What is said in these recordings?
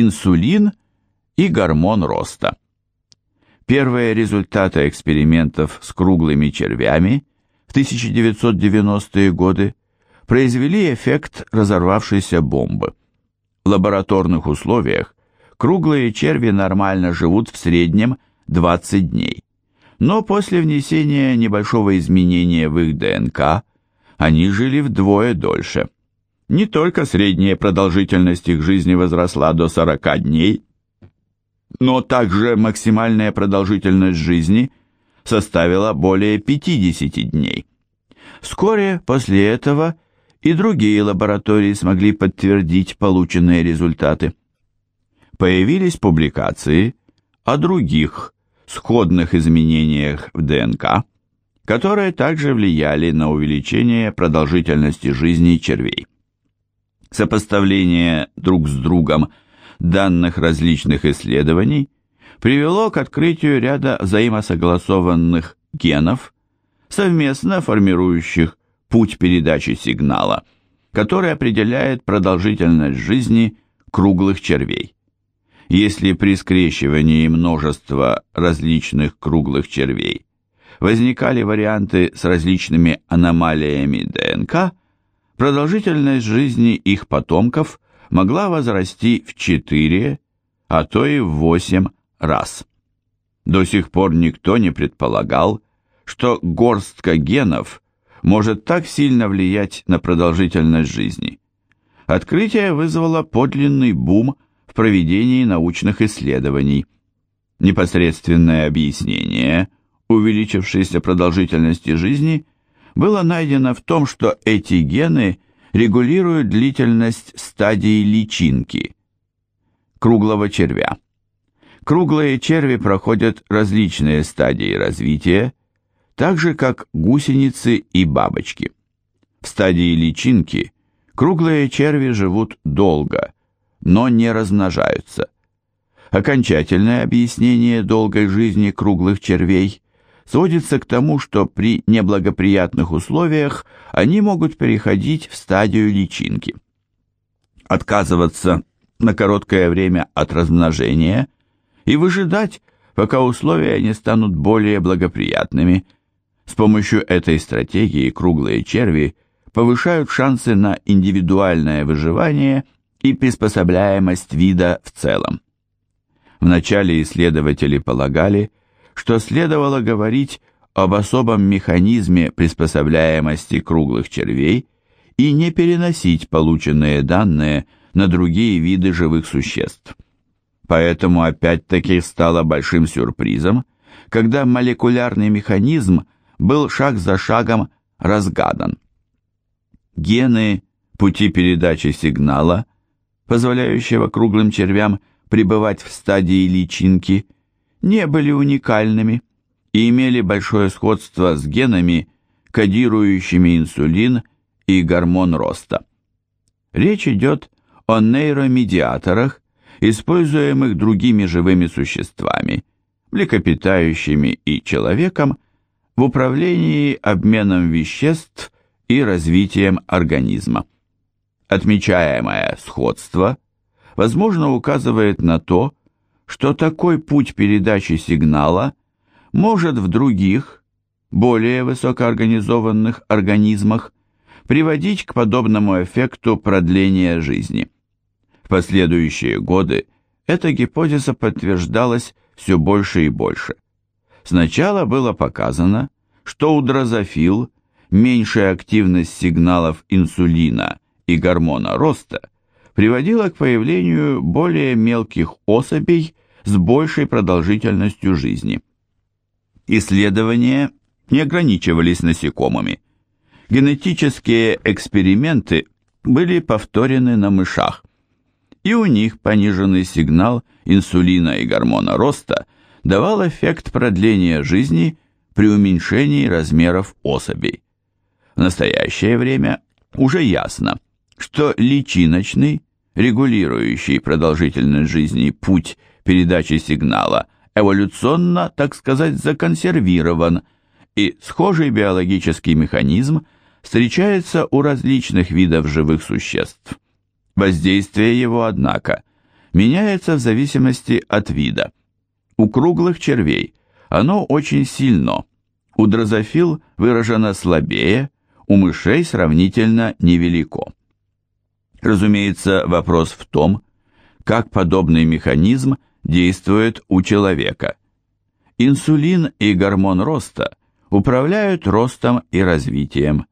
инсулин и гормон роста. Первые результаты экспериментов с круглыми червями в 1990-е годы произвели эффект разорвавшейся бомбы. В лабораторных условиях круглые черви нормально живут в среднем 20 дней. Но после внесения небольшого изменения в их ДНК они жили вдвое дольше. Не только средняя продолжительность их жизни возросла до 40 дней, но также максимальная продолжительность жизни составила более 50 дней. Вскоре после этого и другие лаборатории смогли подтвердить полученные результаты. Появились публикации о других сходных изменениях в ДНК, которые также влияли на увеличение продолжительности жизни червей. Сопоставление друг с другом данных различных исследований привело к открытию ряда взаимосогласованных генов, совместно формирующих путь передачи сигнала, который определяет продолжительность жизни круглых червей. Если при скрещивании множества различных круглых червей возникали варианты с различными аномалиями ДНК, продолжительность жизни их потомков могла возрасти в 4, а то и в 8 раз. До сих пор никто не предполагал, что горстка генов может так сильно влиять на продолжительность жизни. Открытие вызвало подлинный бум в проведении научных исследований. Непосредственное объяснение увеличившейся продолжительности жизни было найдено в том, что эти гены регулируют длительность стадии личинки круглого червя. Круглые черви проходят различные стадии развития, так же как гусеницы и бабочки. В стадии личинки круглые черви живут долго, но не размножаются. Окончательное объяснение долгой жизни круглых червей сводится к тому, что при неблагоприятных условиях они могут переходить в стадию личинки. Отказываться на короткое время от размножения и выжидать, пока условия не станут более благоприятными. С помощью этой стратегии круглые черви повышают шансы на индивидуальное выживание и приспособляемость вида в целом. Вначале исследователи полагали, что следовало говорить об особом механизме приспособляемости круглых червей и не переносить полученные данные на другие виды живых существ. Поэтому опять-таки стало большим сюрпризом, когда молекулярный механизм был шаг за шагом разгадан. Гены пути передачи сигнала, позволяющего круглым червям пребывать в стадии личинки, не были уникальными и имели большое сходство с генами, кодирующими инсулин и гормон роста. Речь идет о нейромедиаторах, используемых другими живыми существами, млекопитающими и человеком, в управлении обменом веществ и развитием организма. Отмечаемое сходство, возможно, указывает на то, что такой путь передачи сигнала может в других, более высокоорганизованных организмах приводить к подобному эффекту продления жизни. В последующие годы эта гипотеза подтверждалась все больше и больше. Сначала было показано, что у дрозофил меньшая активность сигналов инсулина и гормона роста – приводило к появлению более мелких особей с большей продолжительностью жизни. Исследования не ограничивались насекомыми. Генетические эксперименты были повторены на мышах, и у них пониженный сигнал инсулина и гормона роста давал эффект продления жизни при уменьшении размеров особей. В настоящее время уже ясно, что личиночный регулирующий продолжительность жизни путь передачи сигнала, эволюционно, так сказать, законсервирован, и схожий биологический механизм встречается у различных видов живых существ. Воздействие его, однако, меняется в зависимости от вида. У круглых червей оно очень сильно, у дрозофил выражено слабее, у мышей сравнительно невелико. Разумеется, вопрос в том, как подобный механизм действует у человека. Инсулин и гормон роста управляют ростом и развитием.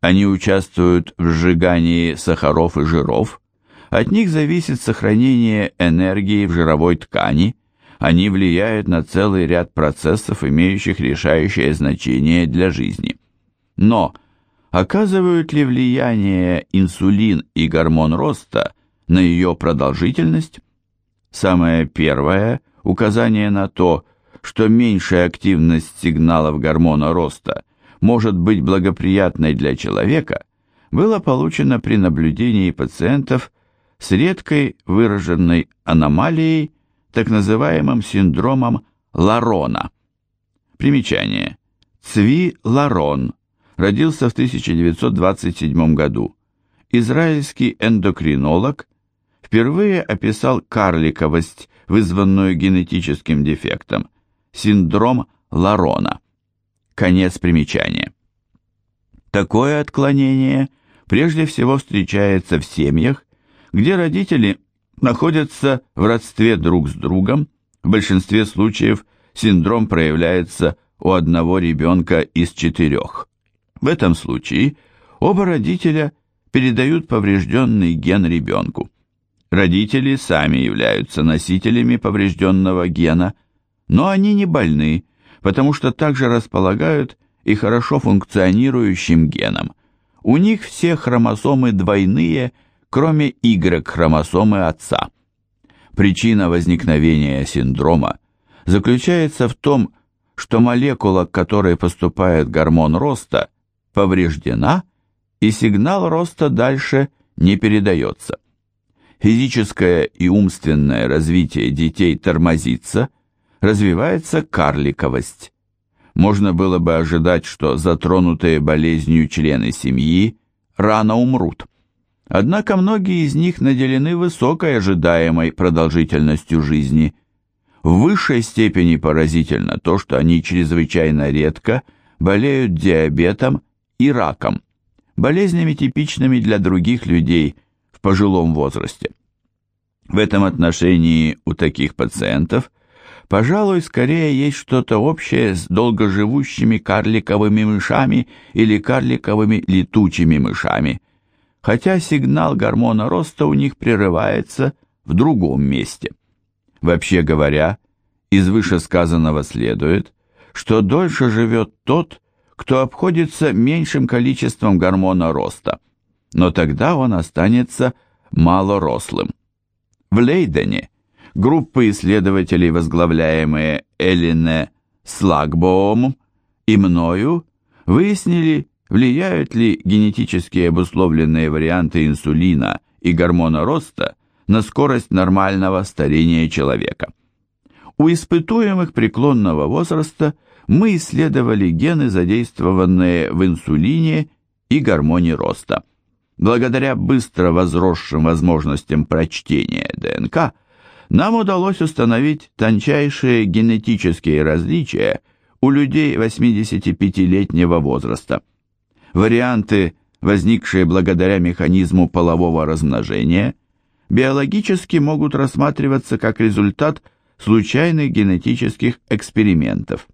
Они участвуют в сжигании сахаров и жиров, от них зависит сохранение энергии в жировой ткани, они влияют на целый ряд процессов, имеющих решающее значение для жизни. Но оказывают ли влияние инсулин и гормон роста на ее продолжительность? Самое первое указание на то, что меньшая активность сигналов гормона роста может быть благоприятной для человека, было получено при наблюдении пациентов с редкой выраженной аномалией, так называемым синдромом Ларона. Примечание. Цви Ларон родился в 1927 году. Израильский эндокринолог впервые описал карликовость, вызванную генетическим дефектом, синдром Ларона. Конец примечания. Такое отклонение прежде всего встречается в семьях, где родители находятся в родстве друг с другом, в большинстве случаев синдром проявляется у одного ребенка из четырех. В этом случае оба родителя передают поврежденный ген ребенку. Родители сами являются носителями поврежденного гена, но они не больны, потому что также располагают и хорошо функционирующим геном. У них все хромосомы двойные – кроме Y-хромосомы отца. Причина возникновения синдрома заключается в том, что молекула, к которой поступает гормон роста, повреждена, и сигнал роста дальше не передается. Физическое и умственное развитие детей тормозится, развивается карликовость. Можно было бы ожидать, что затронутые болезнью члены семьи рано умрут. Однако многие из них наделены высокой ожидаемой продолжительностью жизни. В высшей степени поразительно то, что они чрезвычайно редко болеют диабетом и раком, болезнями типичными для других людей в пожилом возрасте. В этом отношении у таких пациентов, пожалуй, скорее есть что-то общее с долгоживущими карликовыми мышами или карликовыми летучими мышами – хотя сигнал гормона роста у них прерывается в другом месте. Вообще говоря, из вышесказанного следует, что дольше живет тот, кто обходится меньшим количеством гормона роста, но тогда он останется малорослым. В Лейдене группы исследователей, возглавляемые Элине Слагбоом и мною, выяснили Влияют ли генетически обусловленные варианты инсулина и гормона роста на скорость нормального старения человека? У испытуемых преклонного возраста мы исследовали гены, задействованные в инсулине и гормоне роста. Благодаря быстро возросшим возможностям прочтения ДНК, нам удалось установить тончайшие генетические различия у людей 85-летнего возраста – Варианты, возникшие благодаря механизму полового размножения, биологически могут рассматриваться как результат случайных генетических экспериментов.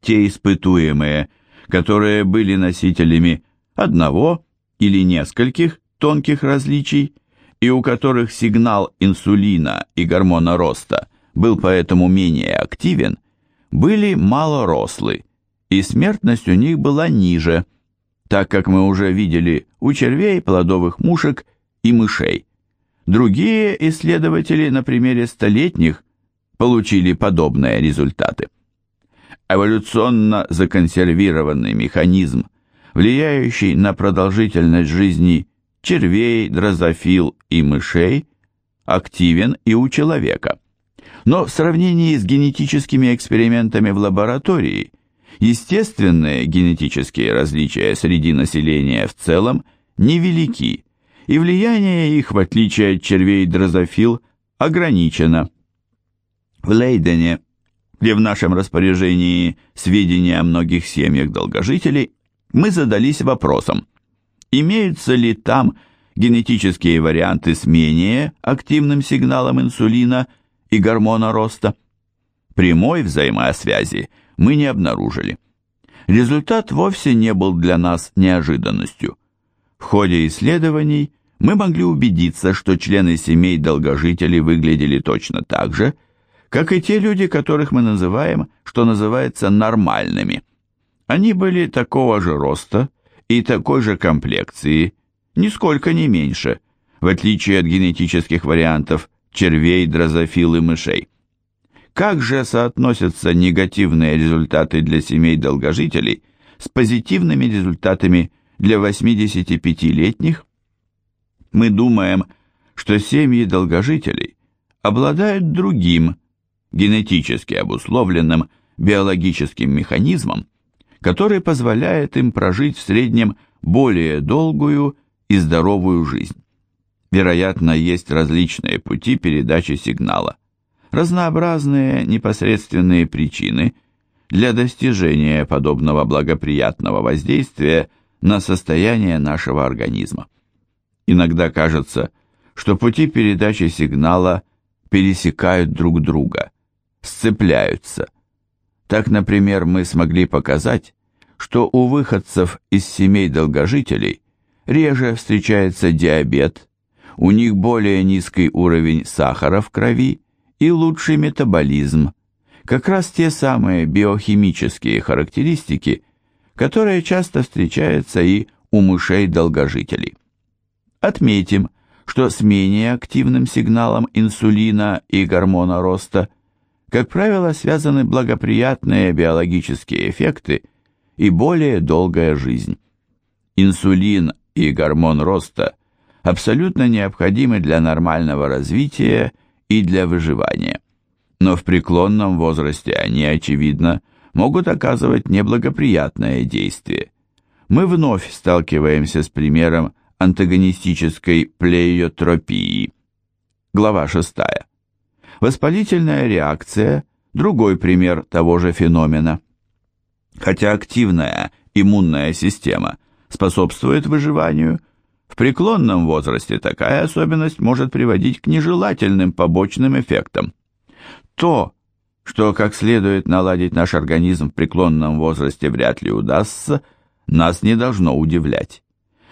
Те испытуемые, которые были носителями одного или нескольких тонких различий, и у которых сигнал инсулина и гормона роста был поэтому менее активен, были малорослы, и смертность у них была ниже – так как мы уже видели у червей, плодовых мушек и мышей. Другие исследователи на примере столетних получили подобные результаты. Эволюционно законсервированный механизм, влияющий на продолжительность жизни червей, дрозофил и мышей, активен и у человека. Но в сравнении с генетическими экспериментами в лаборатории Естественные генетические различия среди населения в целом невелики, и влияние их, в отличие от червей дрозофил, ограничена. В Лейдене, где в нашем распоряжении сведения о многих семьях долгожителей, мы задались вопросом, имеются ли там генетические варианты с менее активным сигналом инсулина и гормона роста. Прямой взаимосвязи мы не обнаружили. Результат вовсе не был для нас неожиданностью. В ходе исследований мы могли убедиться, что члены семей долгожителей выглядели точно так же, как и те люди, которых мы называем, что называется, нормальными. Они были такого же роста и такой же комплекции, нисколько не меньше, в отличие от генетических вариантов червей, дрозофил и мышей. Как же соотносятся негативные результаты для семей долгожителей с позитивными результатами для 85-летних? Мы думаем, что семьи долгожителей обладают другим, генетически обусловленным биологическим механизмом, который позволяет им прожить в среднем более долгую и здоровую жизнь. Вероятно, есть различные пути передачи сигнала, разнообразные непосредственные причины для достижения подобного благоприятного воздействия на состояние нашего организма. Иногда кажется, что пути передачи сигнала пересекают друг друга, сцепляются – так, например, мы смогли показать, что у выходцев из семей долгожителей реже встречается диабет, у них более низкий уровень сахара в крови и лучший метаболизм, как раз те самые биохимические характеристики, которые часто встречаются и у мышей-долгожителей. Отметим, что с менее активным сигналом инсулина и гормона роста – как правило, связаны благоприятные биологические эффекты и более долгая жизнь. Инсулин и гормон роста абсолютно необходимы для нормального развития и для выживания. Но в преклонном возрасте они, очевидно, могут оказывать неблагоприятное действие. Мы вновь сталкиваемся с примером антагонистической плеиотропии. Глава 6. Воспалительная реакция – другой пример того же феномена. Хотя активная иммунная система способствует выживанию, в преклонном возрасте такая особенность может приводить к нежелательным побочным эффектам. То, что как следует наладить наш организм в преклонном возрасте вряд ли удастся, нас не должно удивлять.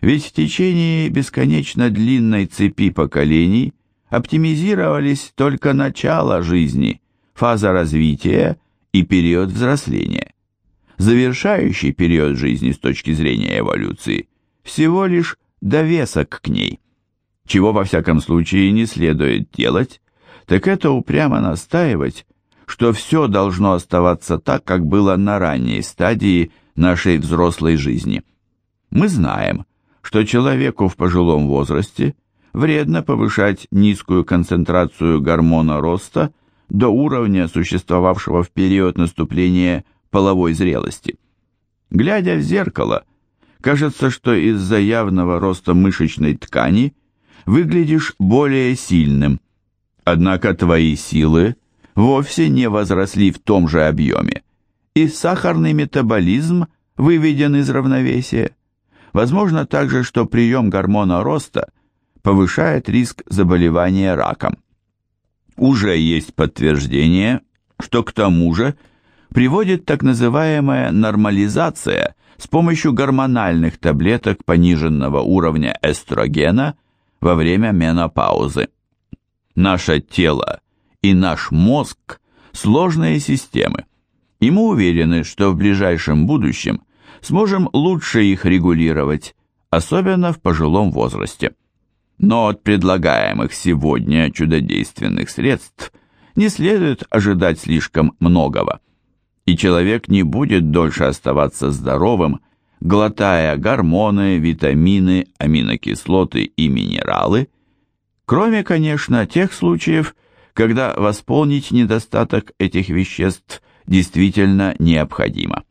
Ведь в течение бесконечно длинной цепи поколений оптимизировались только начало жизни, фаза развития и период взросления. Завершающий период жизни с точки зрения эволюции всего лишь довесок к ней. Чего во всяком случае не следует делать, так это упрямо настаивать, что все должно оставаться так, как было на ранней стадии нашей взрослой жизни. Мы знаем, что человеку в пожилом возрасте – вредно повышать низкую концентрацию гормона роста до уровня, существовавшего в период наступления половой зрелости. Глядя в зеркало, кажется, что из-за явного роста мышечной ткани выглядишь более сильным, однако твои силы вовсе не возросли в том же объеме, и сахарный метаболизм выведен из равновесия. Возможно также, что прием гормона роста – повышает риск заболевания раком. Уже есть подтверждение, что к тому же приводит так называемая нормализация с помощью гормональных таблеток пониженного уровня эстрогена во время менопаузы. Наше тело и наш мозг – сложные системы, и мы уверены, что в ближайшем будущем сможем лучше их регулировать, особенно в пожилом возрасте. Но от предлагаемых сегодня чудодейственных средств не следует ожидать слишком многого. И человек не будет дольше оставаться здоровым, глотая гормоны, витамины, аминокислоты и минералы, кроме, конечно, тех случаев, когда восполнить недостаток этих веществ действительно необходимо.